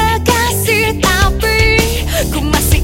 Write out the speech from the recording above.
들어갔을 아플 고맙습